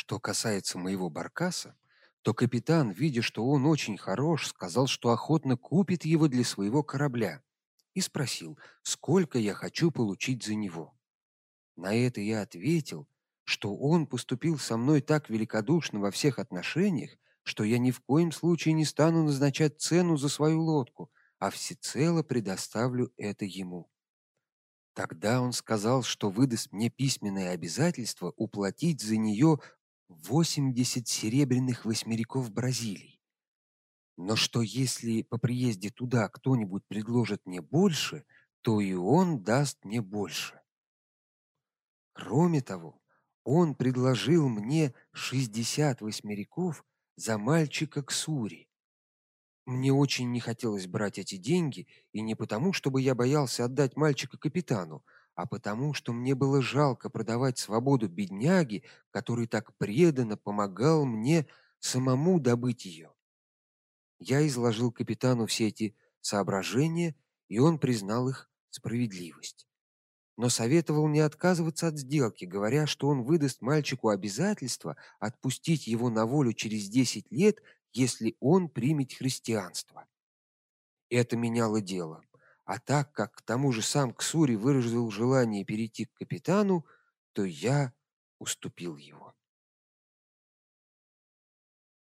Что касается моего баркаса, то капитан, видя, что он очень хорош, сказал, что охотно купит его для своего корабля, и спросил, сколько я хочу получить за него. На это я ответил, что он поступил со мной так великодушно во всех отношениях, что я ни в коем случае не стану назначать цену за свою лодку, а всецело предоставлю это ему. Тогда он сказал, что выдаст мне письменное обязательство уплатить за нее 80 серебряных восьмериков Бразилии. Но что если по приезде туда кто-нибудь предложит мне больше, то и он даст мне больше. Кроме того, он предложил мне 60 восьмериков за мальчика Ксури. Мне очень не хотелось брать эти деньги, и не потому, чтобы я боялся отдать мальчика капитану, а потому, что мне было жалко продавать свободу бедняге, который так преданно помогал мне самому добыть ее. Я изложил капитану все эти соображения, и он признал их справедливость. Но советовал не отказываться от сделки, говоря, что он выдаст мальчику обязательство отпустить его на волю через десять лет, если он примет христианство. Это меняло дело. А так как к тому же сам Ксури выразил желание перейти к капитану, то я уступил его.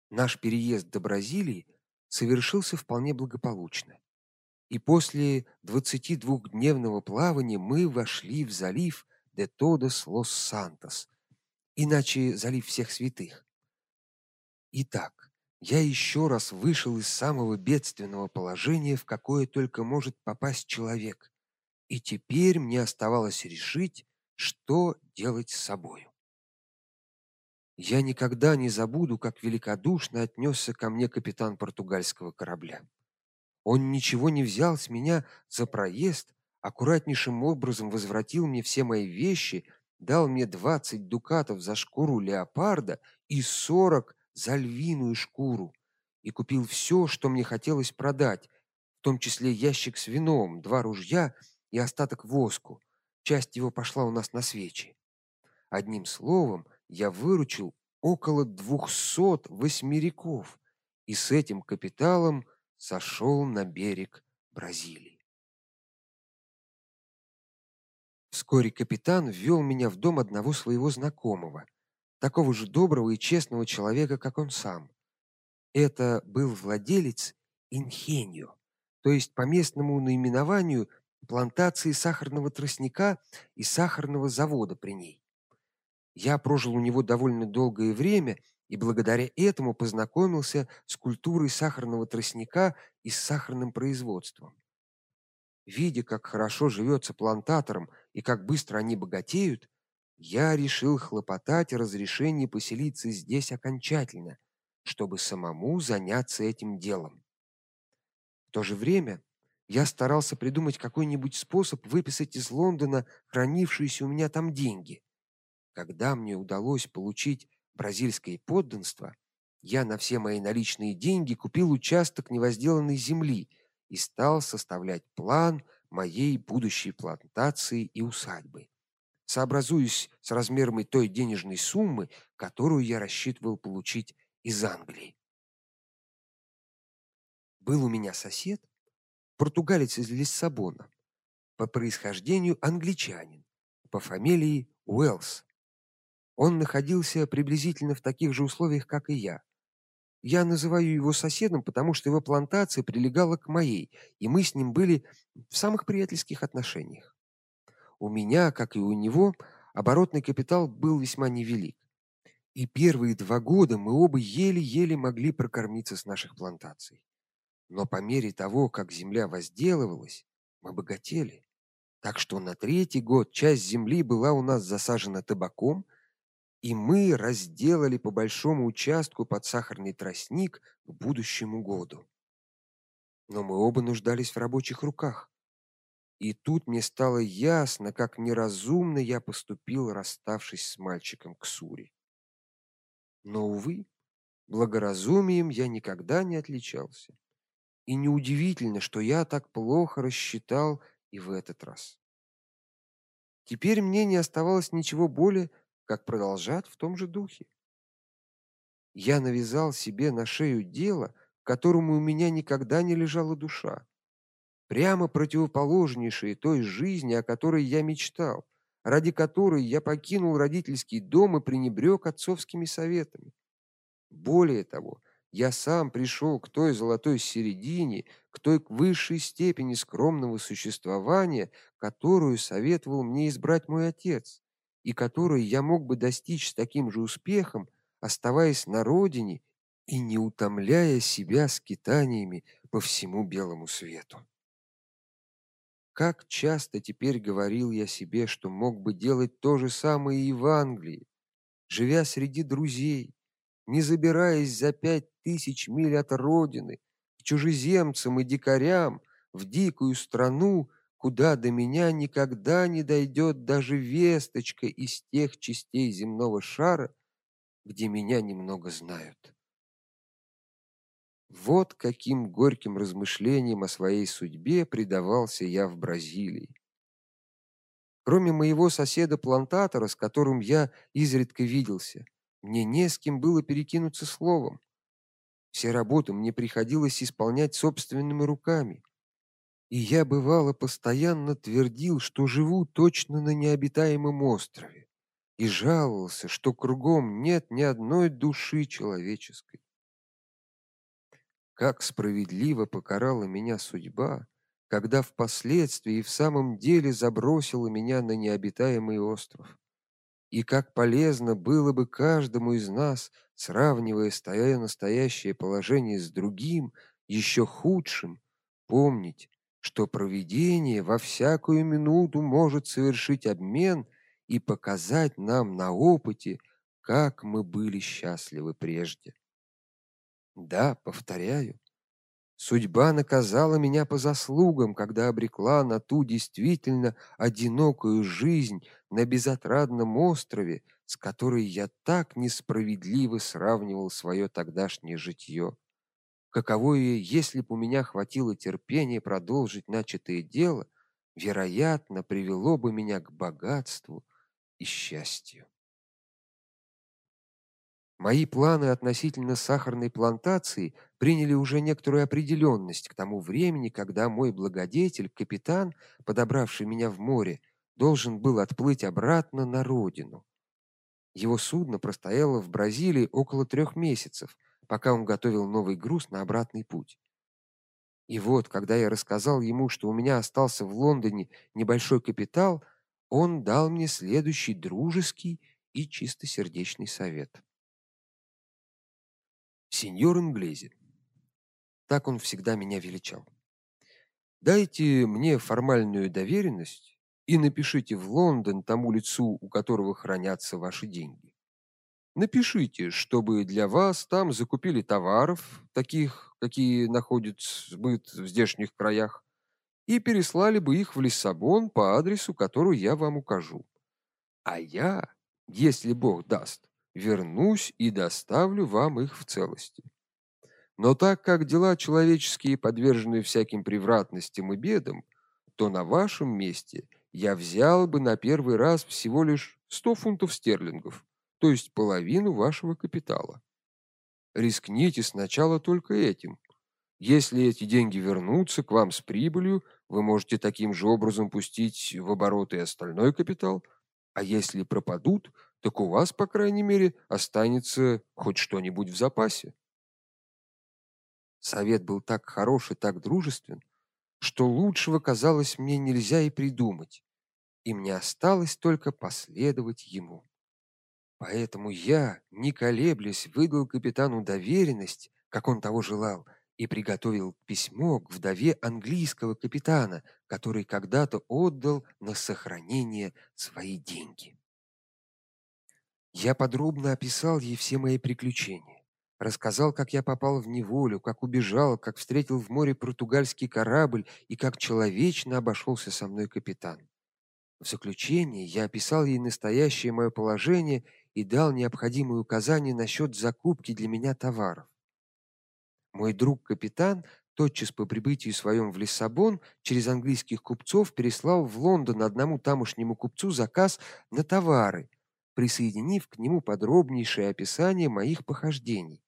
Наш переезд до Бразилии совершился вполне благополучно. И после двадцатидвухдневного плавания мы вошли в залив де Тодос Лос-Сантос, иначе залив всех святых. Итак, я еще раз вышел из самого бедственного положения, в какое только может попасть человек. И теперь мне оставалось решить, что делать с собой. Я никогда не забуду, как великодушно отнесся ко мне капитан португальского корабля. Он ничего не взял с меня за проезд, аккуратнейшим образом возвратил мне все мои вещи, дал мне двадцать дукатов за шкуру леопарда и сорок за львиную шкуру и купил все, что мне хотелось продать, в том числе ящик с вином, два ружья и остаток воску. Часть его пошла у нас на свечи. Одним словом, я выручил около двухсот восьмериков и с этим капиталом сошел на берег Бразилии. Вскоре капитан ввел меня в дом одного своего знакомого, такого же доброго и честного человека, как он сам. Это был владелец Инхеньо, то есть по местному наименованию плантации сахарного тростника и сахарного завода при ней. Я прожил у него довольно долгое время и благодаря этому познакомился с культурой сахарного тростника и с сахарным производством. Видя, как хорошо живется плантаторам и как быстро они богатеют, я решил хлопотать о разрешении поселиться здесь окончательно, чтобы самому заняться этим делом. В то же время я старался придумать какой-нибудь способ выписать из Лондона хранившиеся у меня там деньги. Когда мне удалось получить бразильское подданство, я на все мои наличные деньги купил участок невозделанной земли и стал составлять план моей будущей плантации и усадьбы сообразуясь с размерами той денежной суммы, которую я рассчитывал получить из Англии. Был у меня сосед, португалец из Лиссабона, по происхождению англичанин, по фамилии Уэллс. Он находился приблизительно в таких же условиях, как и я. Я называю его соседом, потому что его плантация прилегала к моей, и мы с ним были в самых приятельских отношениях. У меня, как и у него, оборотный капитал был весьма невелик. И первые два года мы оба еле-еле могли прокормиться с наших плантаций. Но по мере того, как земля возделывалась, мы богатели. Так что на третий год часть земли была у нас засажена табаком, и мы разделали по большому участку под сахарный тростник к будущему году. Но мы оба нуждались в рабочих руках. И тут мне стало ясно, как неразумно я поступил, расставшись с мальчиком Ксури. Но увы, благоразумием я никогда не отличался. И неудивительно, что я так плохо рассчитал и в этот раз. Теперь мне не оставалось ничего более, как продолжать в том же духе. Я навязал себе на шею дело, которому у меня никогда не лежала душа, прямо противоположнейшее той жизни, о которой я мечтал, ради которой я покинул родительский дом и пренебрег отцовскими советами. Более того, я сам пришел к той золотой середине, к той высшей степени скромного существования, которую советовал мне избрать мой отец, и которой я мог бы достичь с таким же успехом, оставаясь на родине и не утомляя себя скитаниями по всему белому свету. Как часто теперь говорил я себе, что мог бы делать то же самое и в Англии, живя среди друзей, не забираясь за пять тысяч миль от родины, к чужеземцам и дикарям, в дикую страну, куда до меня никогда не дойдет даже весточка из тех частей земного шара, где меня немного знают. Вот каким горьким размышлениям о своей судьбе предавался я в Бразилии. Кроме моего соседа-плантатора, с которым я изредка виделся, мне не с кем было перекинуться словом. Все работы мне приходилось исполнять собственными руками. И я бывало постоянно твердил, что живу точно на необитаемом острове, и жаловался, что кругом нет ни одной души человеческой. Как справедливо покарала меня судьба, когда впоследствии и в самом деле забросила меня на необитаемый остров и как полезно было бы каждому из нас, сравнивая свое настоящее положение с другим, еще худшим, помнить, что провидение во всякую минуту может совершить обмен и показать нам на опыте, как мы были счастливы прежде. Да, повторяю, Судьба наказала меня по заслугам, когда обрекла на ту действительно одинокую жизнь на безотрадном острове, с которой я так несправедливо сравнивал свое тогдашнее житье. Каковое, если б у меня хватило терпения продолжить начатое дело, вероятно, привело бы меня к богатству и счастью. Мои планы относительно сахарной плантации приняли уже некоторую определенность к тому времени, когда мой благодетель, капитан, подобравший меня в море, должен был отплыть обратно на родину. Его судно простояло в Бразилии около трех месяцев, пока он готовил новый груз на обратный путь. И вот, когда я рассказал ему, что у меня остался в Лондоне небольшой капитал, он дал мне следующий дружеский и чистосердечный совет. Сеньор Инглези. Так он всегда меня величал. Дайте мне формальную доверенность и напишите в Лондон тому лицу, у которого хранятся ваши деньги. Напишите, чтобы для вас там закупили товаров, таких, какие находят сбыт в здешних краях, и переслали бы их в Лиссабон по адресу, который я вам укажу. А я, если Бог даст, вернусь и доставлю вам их в целости. Но так как дела человеческие подвержены всяким превратностям и бедам, то на вашем месте я взял бы на первый раз всего лишь 100 фунтов стерлингов, то есть половину вашего капитала. Рискните сначала только этим. Если эти деньги вернутся к вам с прибылью, вы можете таким же образом пустить в оборот и остальной капитал, а если пропадут, так у вас, по крайней мере, останется хоть что-нибудь в запасе. Совет был так хорош и так дружествен, что лучшего, казалось, мне нельзя и придумать, и мне осталось только последовать ему. Поэтому я, не колеблясь, выдал капитану доверенность, как он того желал, и приготовил письмо к вдове английского капитана, который когда-то отдал на сохранение свои деньги. Я подробно описал ей все мои приключения, рассказал, как я попал в неволю, как убежал, как встретил в море португальский корабль и как человечно обошелся со мной капитан. В заключение я описал ей настоящее мое положение и дал необходимые указания насчет закупки для меня товаров. Мой друг-капитан тотчас по прибытии своем в Лиссабон через английских купцов переслал в Лондон одному тамошнему купцу заказ на товары, присоединив к нему подробнейшее описание моих похождений.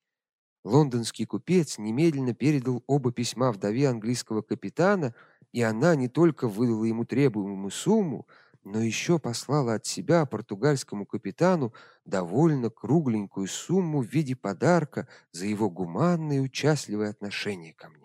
Лондонский купец немедленно передал оба письма вдове английского капитана, и она не только выдала ему требуемую сумму, но еще послала от себя португальскому капитану довольно кругленькую сумму в виде подарка за его гуманное и участливое отношение ко мне.